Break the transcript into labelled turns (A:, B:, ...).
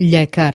A: Lhecar é